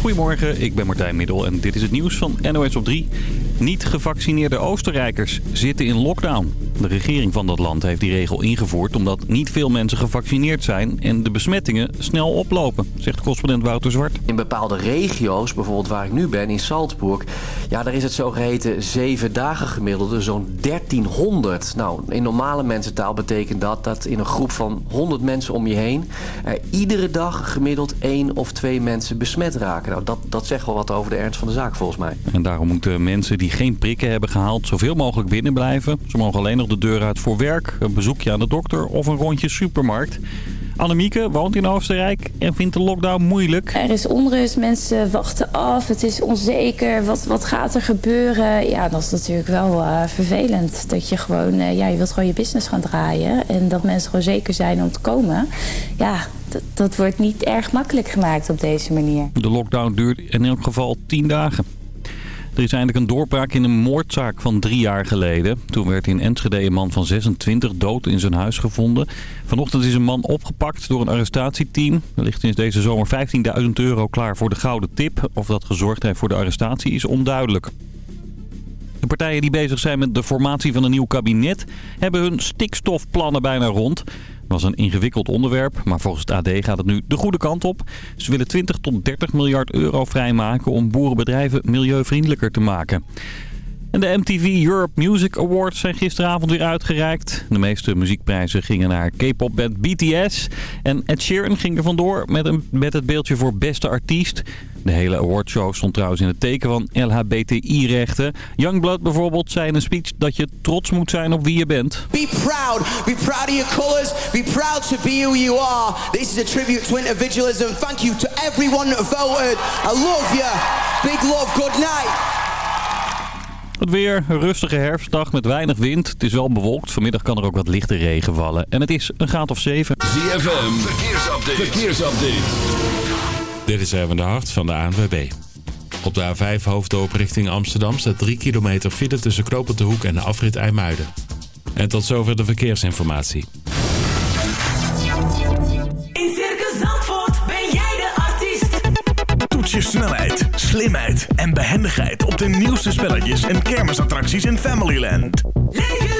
Goedemorgen, ik ben Martijn Middel en dit is het nieuws van NOS op 3. Niet gevaccineerde Oostenrijkers zitten in lockdown. De regering van dat land heeft die regel ingevoerd omdat niet veel mensen gevaccineerd zijn en de besmettingen snel oplopen, zegt correspondent Wouter Zwart. In bepaalde regio's, bijvoorbeeld waar ik nu ben, in Salzburg, ja, daar is het zogeheten zeven dagen gemiddelde zo'n 1300. Nou, in normale mensentaal betekent dat dat in een groep van 100 mensen om je heen er iedere dag gemiddeld één of twee mensen besmet raken. Nou, dat, dat zegt wel wat over de ernst van de zaak volgens mij. En daarom moeten mensen die geen prikken hebben gehaald zoveel mogelijk binnen blijven. Ze mogen alleen nog de deur uit voor werk, een bezoekje aan de dokter of een rondje supermarkt. Annemieke woont in Oostenrijk en vindt de lockdown moeilijk. Er is onrust, mensen wachten af, het is onzeker, wat, wat gaat er gebeuren? Ja, dat is natuurlijk wel uh, vervelend. Dat je gewoon, uh, ja, je wilt gewoon je business gaan draaien. En dat mensen gewoon zeker zijn om te komen. Ja, dat, dat wordt niet erg makkelijk gemaakt op deze manier. De lockdown duurt in elk geval 10 dagen. Er is eindelijk een doorbraak in een moordzaak van drie jaar geleden. Toen werd in Enschede een man van 26 dood in zijn huis gevonden. Vanochtend is een man opgepakt door een arrestatieteam. Er ligt sinds deze zomer 15.000 euro klaar voor de gouden tip. Of dat gezorgd heeft voor de arrestatie is onduidelijk. De partijen die bezig zijn met de formatie van een nieuw kabinet... hebben hun stikstofplannen bijna rond was een ingewikkeld onderwerp, maar volgens het AD gaat het nu de goede kant op. Ze willen 20 tot 30 miljard euro vrijmaken om boerenbedrijven milieuvriendelijker te maken. En de MTV Europe Music Awards zijn gisteravond weer uitgereikt. De meeste muziekprijzen gingen naar K-pop band BTS. En Ed Sheeran ging er vandoor met, een, met het beeldje voor beste artiest. De hele awardshow stond trouwens in het teken van LHBTI-rechten. Youngblood bijvoorbeeld zei in een speech dat je trots moet zijn op wie je bent. Be proud. Be proud of your colors. Be proud to be who you are. This is a tribute to individualism. Thank you to everyone that voted. I love you. Big love. Good night. Het weer, een rustige herfstdag met weinig wind. Het is wel bewolkt. Vanmiddag kan er ook wat lichte regen vallen. En het is een graad of 7. ZFM, verkeersupdate. verkeersupdate. Dit is even de hart van de ANWB. Op de A5 hoofddorp richting Amsterdam staat 3 kilometer file tussen Knopend de Hoek en de afrit IJmuiden. En tot zover de verkeersinformatie. In Circus Zandvoort ben jij de artiest. Toets je snelheid, slimheid en behendigheid op de nieuwste spelletjes en kermisattracties in Familyland. Leef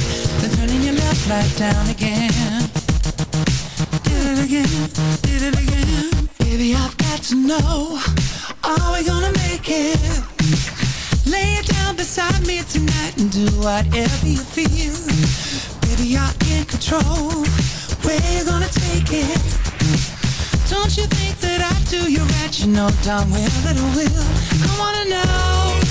turning your left light down again. Did it again, did it again. Baby, I've got to know, are we gonna make it? Lay it down beside me tonight and do whatever you feel. Baby, you're in control, where you gonna take it? Don't you think that I do you right? You know darn well that I will. I wanna know.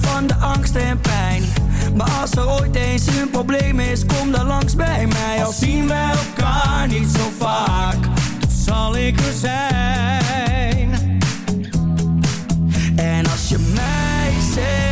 van de angst en pijn. Maar als er ooit eens een probleem is, kom dan langs bij mij. Al zien wij elkaar niet zo vaak, toch zal ik er zijn. En als je mij zegt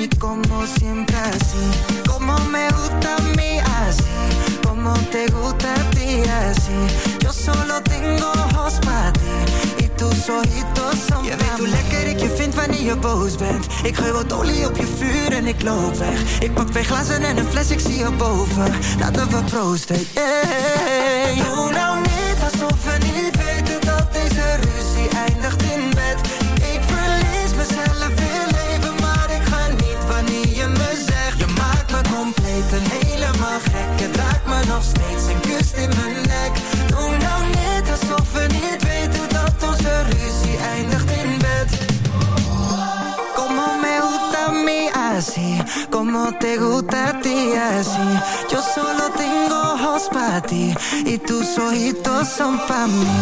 mí, como siempre así. Como me gusta a mí así, como te gusta a ti así. Yo solo tengo ojos para ti y tus ojitos son Je weet hoe lekker ik je vind wanneer je boos bent. Ik gooi wat olie op je vuur en ik loop weg. Ik pak twee glazen en een fles, ik zie je boven. Laten we proosten, yeah. Doe nou niet alsof helemaal gek. Het raakt me nog steeds en kust in mijn nek. Doe nou niet alsof we niet weten dat onze ruzie eindigt in bed. Como me gusta mí así, como te gusta ti así. Yo solo tengo ojos para ti y tus ojitos son para mí.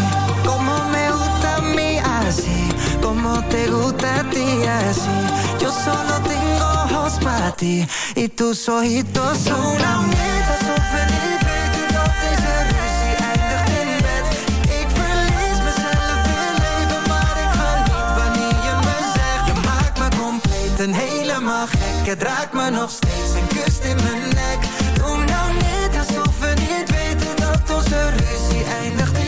Como me gusta mí así, como te gusta ti así. Yo solo tengo son para mí. alsof we niet weten dat deze ruzie eindigt in bed. Ik verlies mezelf in leven, maar ik ga niet wanneer je me zegt. Je maakt me compleet en helemaal gek. Het raakt me nog steeds en kust in mijn nek. Doe nou niet alsof we niet weten dat onze ruzie eindigt in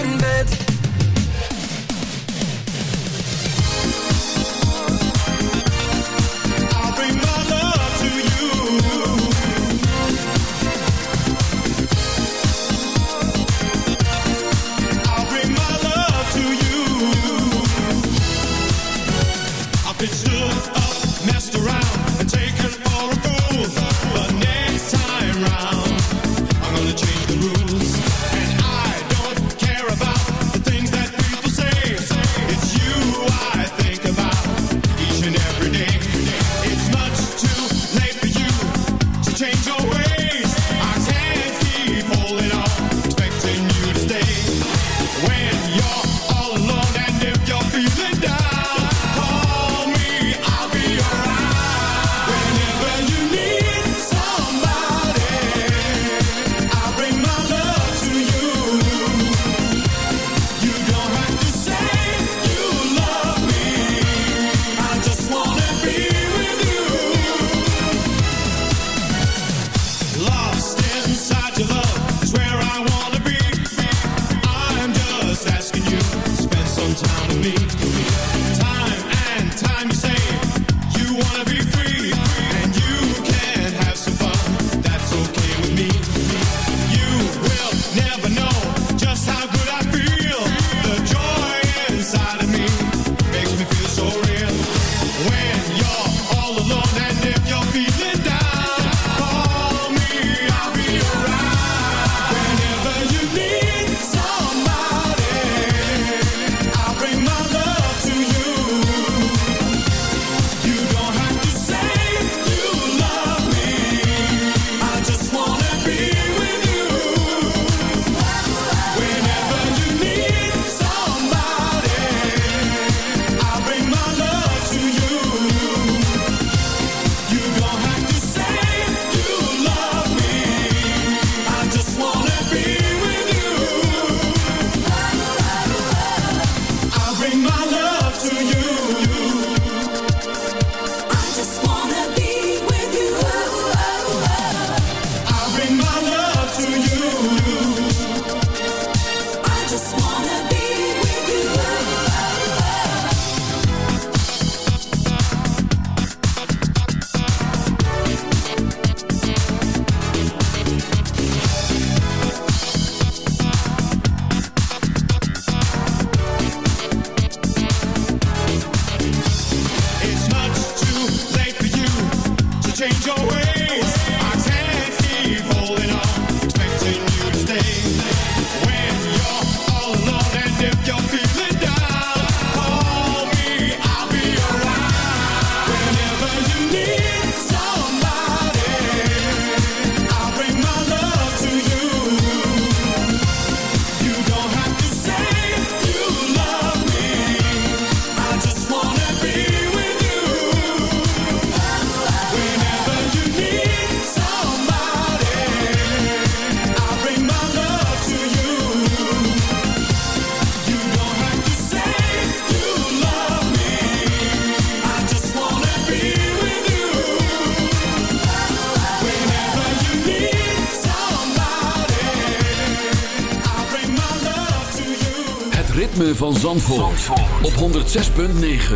Zandvoort, op 106.9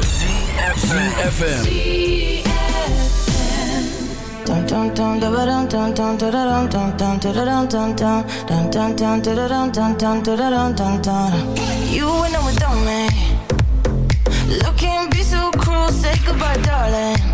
CFM You and I were me Looking be so cruel, say goodbye darling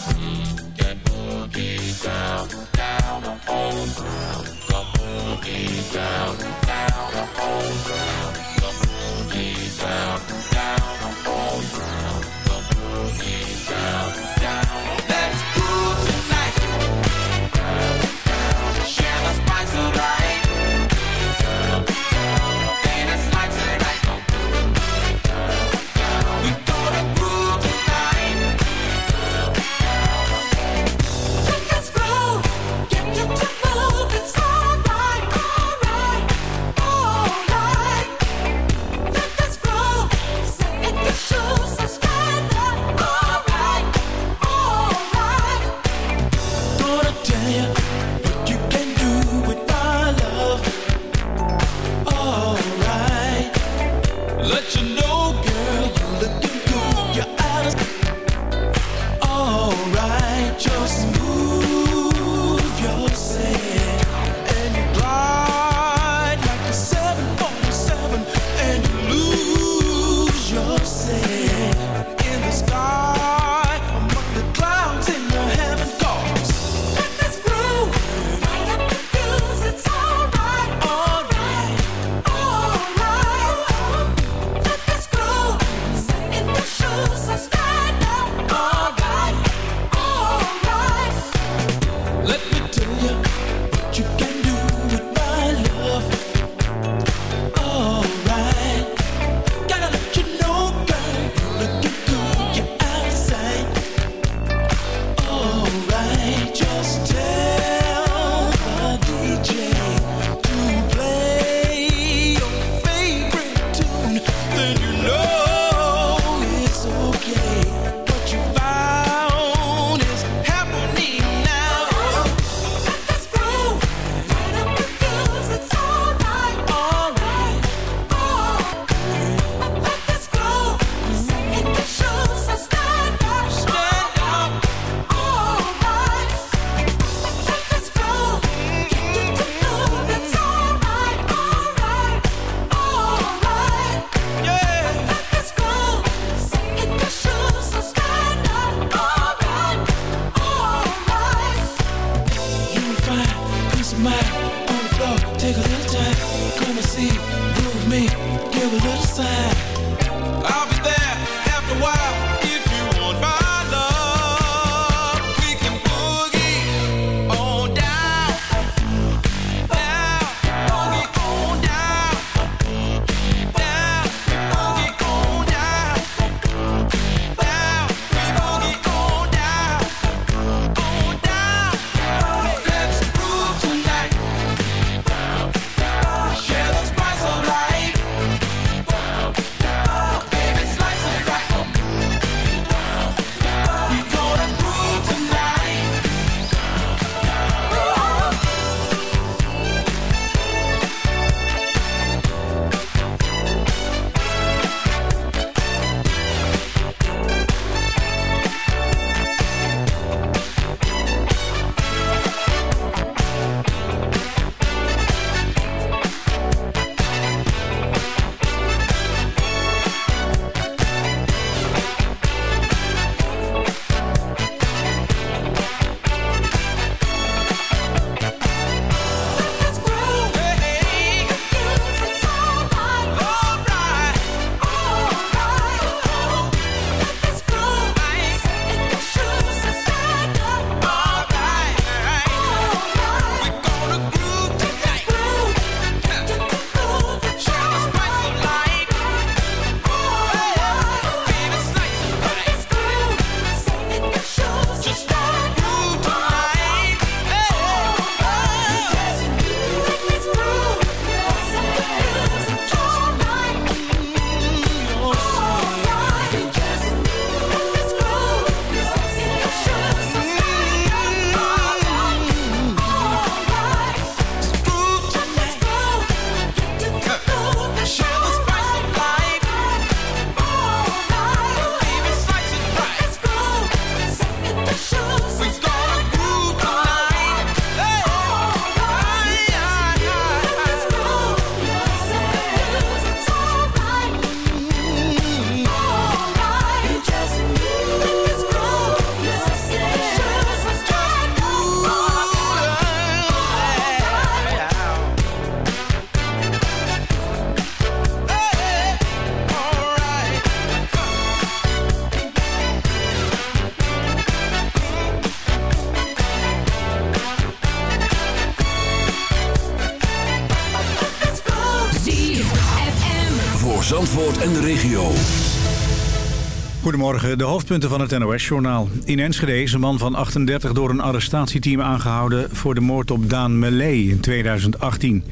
De hoofdpunten van het NOS-journaal. In Enschede is een man van 38 door een arrestatieteam aangehouden... voor de moord op Daan Melee in 2018.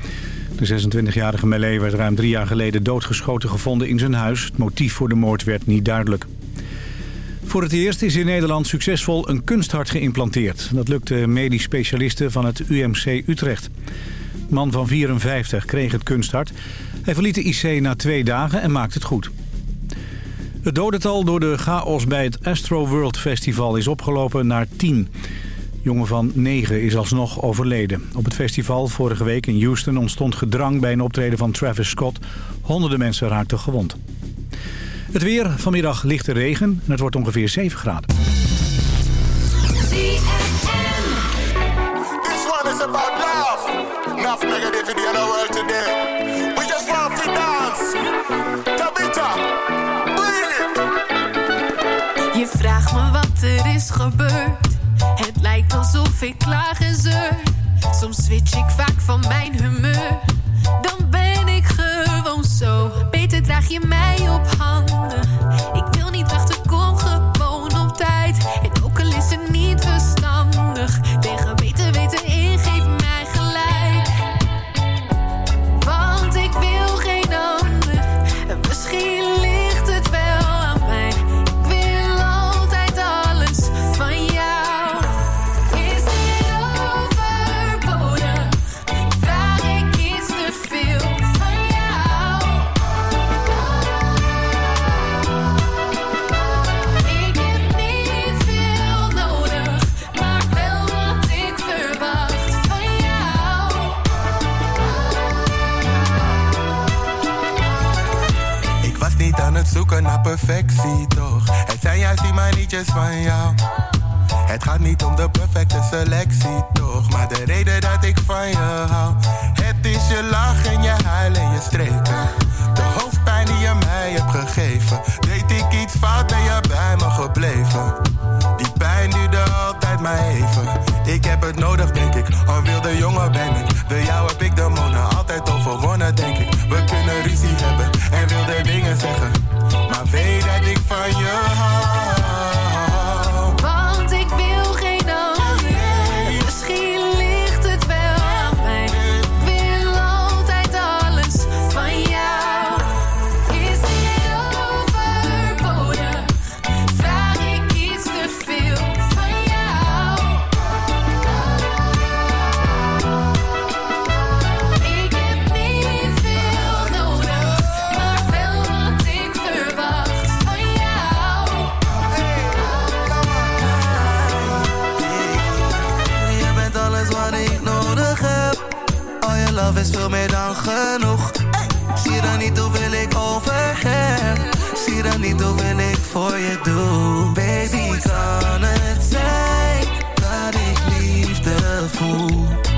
De 26-jarige Melee werd ruim drie jaar geleden doodgeschoten gevonden in zijn huis. Het motief voor de moord werd niet duidelijk. Voor het eerst is in Nederland succesvol een kunsthart geïmplanteerd. Dat lukte medisch specialisten van het UMC Utrecht. Man van 54 kreeg het kunsthart. Hij verliet de IC na twee dagen en maakte het goed. Het dodental door de chaos bij het Astro World Festival is opgelopen naar 10. Jongen van 9 is alsnog overleden. Op het festival vorige week in Houston ontstond gedrang bij een optreden van Travis Scott. Honderden mensen raakten gewond. Het weer, vanmiddag lichte regen en het wordt ongeveer 7 graden. This one is about love. Enough negativity in the world today. Wat er is gebeurd. Het lijkt alsof ik klaag en zeur. Soms switch ik vaak van mijn humeur. Dan ben ik gewoon zo. Beter draag je mij op handen. Ik wil perfectie, toch? Het zijn juist die manietjes van jou. Het gaat niet om de perfecte selectie, toch? Maar de reden dat ik van je hou. Het is je lach en je huil en je streken. De hoofdpijn die je mij hebt gegeven. Deed ik iets fout, ben je bij me gebleven. Die pijn duurde altijd maar even. Ik heb het nodig, denk ik. Een wilde jongen ben ik. De jou heb ik de monen altijd overwonnen, denk ik. We kunnen ruzie hebben en wilde dingen zeggen. Maar weet dat ik van je hou. Is veel meer dan genoeg. Zie dan niet hoeveel ik over. Zie dan niet hoeveel ik voor je doe. Baby, kan het zijn dat ik liefde voel?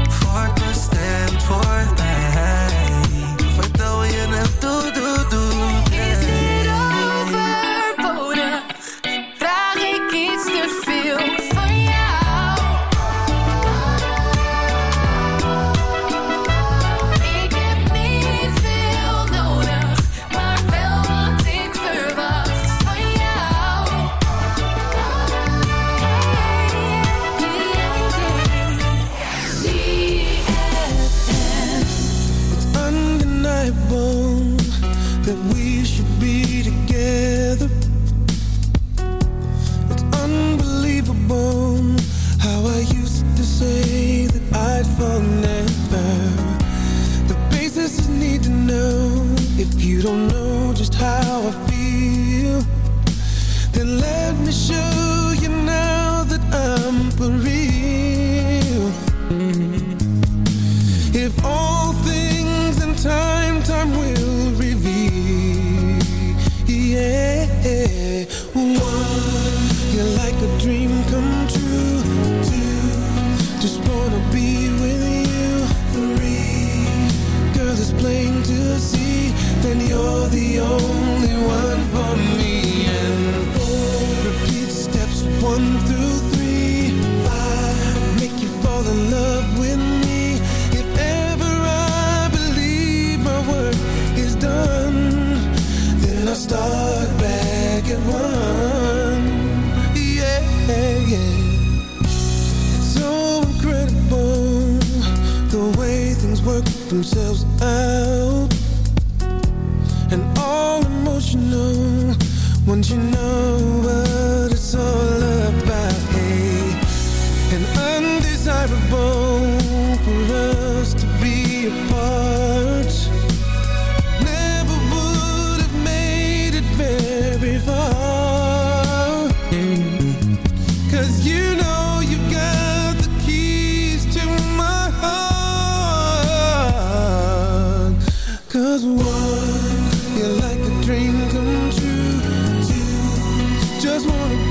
做了。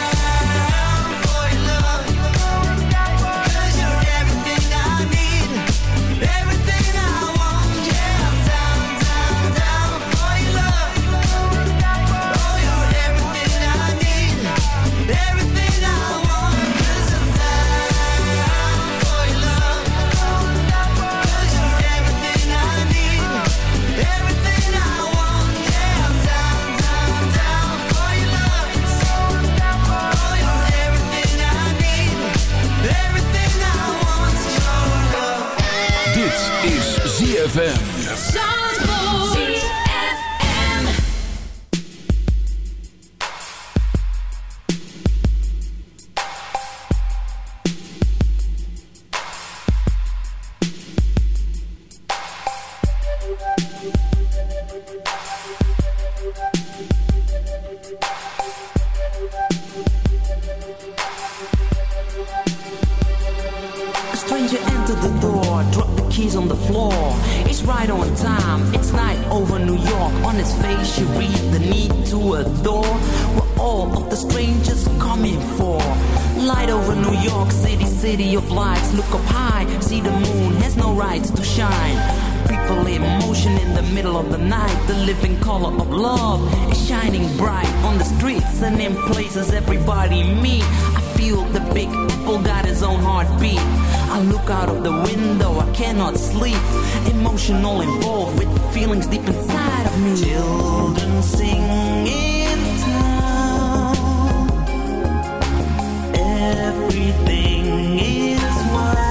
On his read the need to adore. What all of the strangers coming for? Light over New York City, city of lights. Look up high, see the moon has no rights to shine. People in motion in the middle of the night. The living color of love is shining bright on the streets and in places everybody meet. Feel the big apple got his own heartbeat. I look out of the window, I cannot sleep. Emotional involved with feelings deep inside of me. Children sing in town. Everything is white.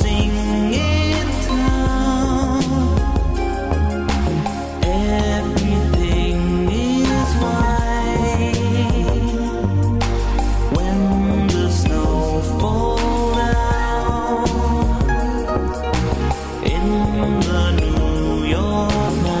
the New York